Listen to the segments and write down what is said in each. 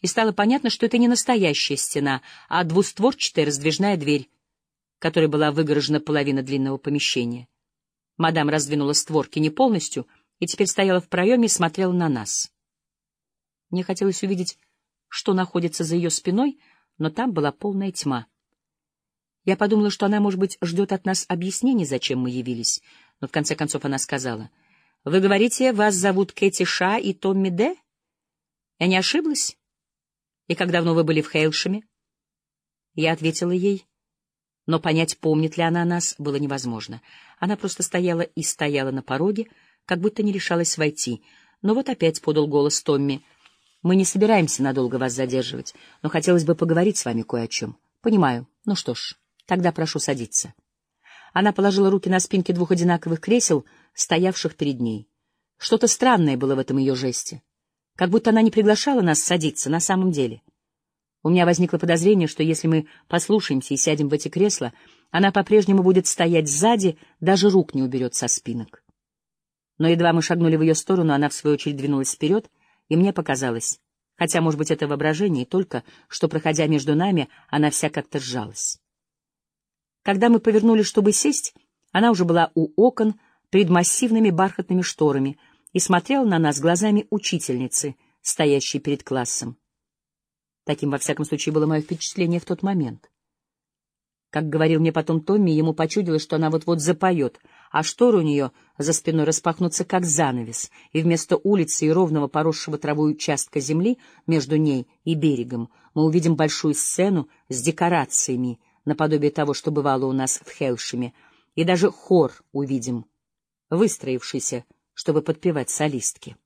и стало понятно, что это не настоящая стена, а двустворчатая раздвижная дверь, которой была выгорожена половина длинного помещения. Мадам раздвинула створки не полностью и теперь стояла в проеме и смотрела на нас. Мне хотелось увидеть, что находится за ее спиной, но там была полная тьма. Я подумала, что она, может быть, ждет от нас объяснений, зачем мы явились, но в конце концов она сказала, «Вы говорите, вас зовут Кэти Ша и Томми Д? Я не ошиблась? И как давно вы были в Хейлшеме?» Я ответила ей, но понять, помнит ли она нас, было невозможно. Она просто стояла и стояла на пороге, как будто не решалась войти. Но вот опять подал голос Томми. «Мы не собираемся надолго вас задерживать, но хотелось бы поговорить с вами кое о чем». «Понимаю. Ну что ж, тогда прошу садиться». Она положила руки на спинки двух одинаковых кресел, стоявших перед ней. Что-то странное было в этом ее жесте. Как будто она не приглашала нас садиться на самом деле. У меня возникло подозрение, что если мы послушаемся и сядем в эти кресла, она по-прежнему будет стоять сзади, даже рук не уберет со спинок. Но едва мы шагнули в ее сторону, она в свою очередь двинулась вперед, и мне показалось, хотя, может быть, это воображение, только, что, проходя между нами, она вся как-то сжалась. Когда мы повернулись, чтобы сесть, она уже была у окон перед массивными бархатными шторами и смотрела на нас глазами учительницы, стоящей перед классом. Таким, во всяком случае, было мое впечатление в тот момент. Как говорил мне потом Томми, ему почудилось, что она вот-вот запоет, а шторы у нее за спиной распахнутся, как занавес, и вместо улицы и ровного поросшего травой участка земли между ней и берегом мы увидим большую сцену с декорациями, наподобие того, что бывало у нас в Хелшеме, и даже хор увидим, выстроившийся, чтобы подпевать солистки.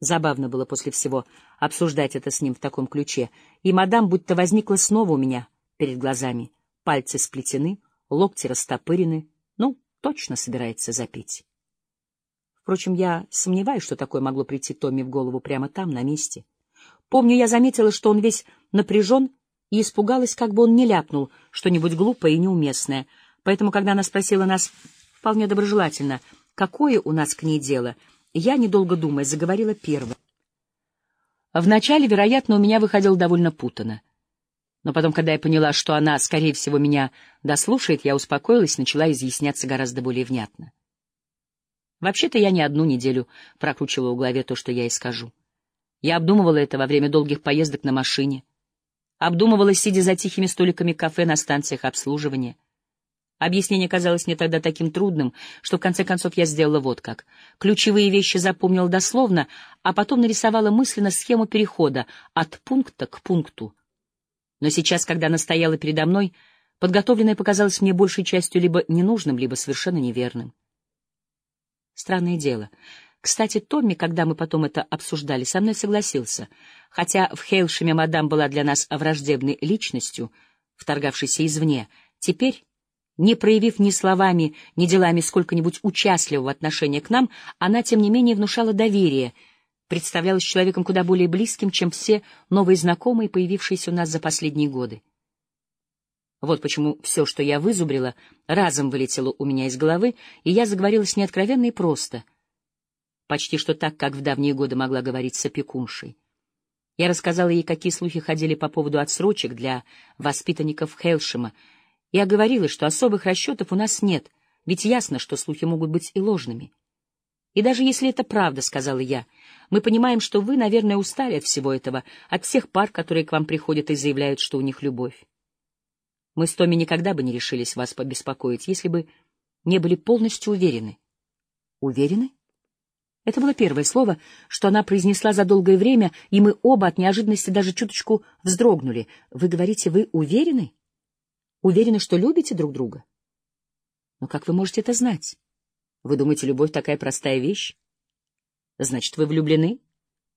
Забавно было после всего обсуждать это с ним в таком ключе, и мадам будто возникла снова у меня перед глазами. Пальцы сплетены, локти растопырены, ну, точно собирается запить. Впрочем, я сомневаюсь, что такое могло прийти Томми в голову прямо там, на месте. Помню, я заметила, что он весь напряжен, и испугалась, как бы он не ляпнул что-нибудь глупое и неуместное. Поэтому, когда она спросила нас вполне доброжелательно, какое у нас к ней дело — я, недолго думая, заговорила первой. Вначале, вероятно, у меня выходило довольно путано. Но потом, когда я поняла, что она, скорее всего, меня дослушает, я успокоилась и начала изъясняться гораздо более внятно. Вообще-то я не одну неделю прокручивала в голове то, что я ей скажу. Я обдумывала это во время долгих поездок на машине, обдумывала, сидя за тихими столиками кафе на станциях обслуживания, Объяснение казалось мне тогда таким трудным, что в конце концов я сделала вот как. Ключевые вещи запомнила дословно, а потом нарисовала мысленно схему перехода от пункта к пункту. Но сейчас, когда она стояла передо мной, подготовленное показалось мне большей частью либо ненужным, либо совершенно неверным. Странное дело. Кстати, Томми, когда мы потом это обсуждали, со мной согласился. Хотя в Хейлшеме мадам была для нас враждебной личностью, вторгавшейся извне, теперь не проявив ни словами, ни делами сколько-нибудь участливого отношения к нам, она, тем не менее, внушала доверие, представлялась человеком куда более близким, чем все новые знакомые, появившиеся у нас за последние годы. Вот почему все, что я вызубрила, разом вылетело у меня из головы, и я заговорила с ней откровенно и просто, почти что так, как в давние годы могла говорить с опекуншей. Я рассказала ей, какие слухи ходили по поводу отсрочек для воспитанников Хелшема, я говорила, что особых расчетов у нас нет, ведь ясно, что слухи могут быть и ложными. И даже если это правда, — сказала я, — мы понимаем, что вы, наверное, устали от всего этого, от всех пар, которые к вам приходят и заявляют, что у них любовь. Мы с Томи никогда бы не решились вас побеспокоить, если бы не были полностью уверены. Уверены? Это было первое слово, что она произнесла за долгое время, и мы оба от неожиданности даже чуточку вздрогнули. Вы говорите, вы уверены? Уверены, что любите друг друга? Но как вы можете это знать? Вы думаете, любовь такая простая вещь? Значит, вы влюблены?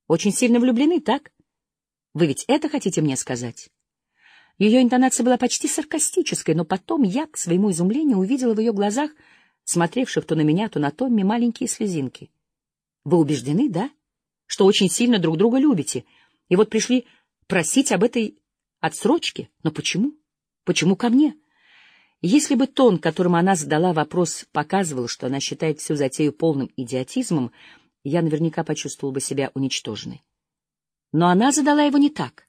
Очень сильно влюблены, так? Вы ведь это хотите мне сказать? Ее интонация была почти саркастической, но потом я, к своему изумлению, увидела в ее глазах, смотревших то на меня, то на Томми, маленькие слезинки. Вы убеждены, да? Что очень сильно друг друга любите. И вот пришли просить об этой отсрочке. Но почему? Почему ко мне? Если бы тон, которым она задала вопрос, показывал, что она считает всю затею полным идиотизмом, я наверняка почувствовал бы себя уничтоженной. Но она задала его не так.